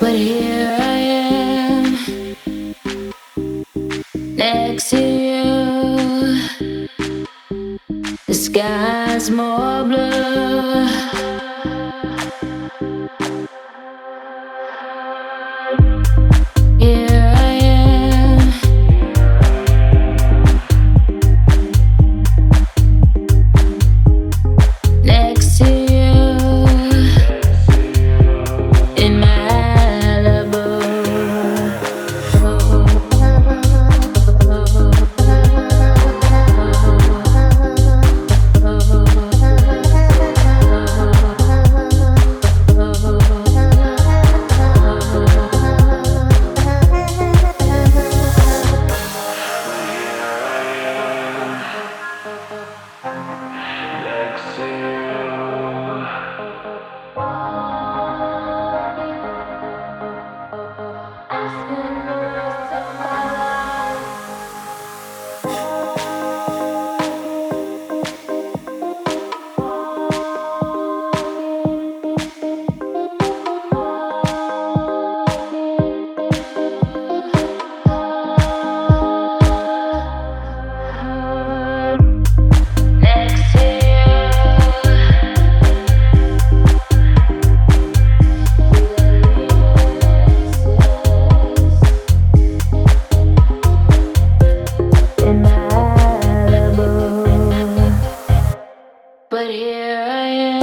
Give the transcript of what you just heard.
But here I am next to you. The sky's more blue. Christmas. but here I am.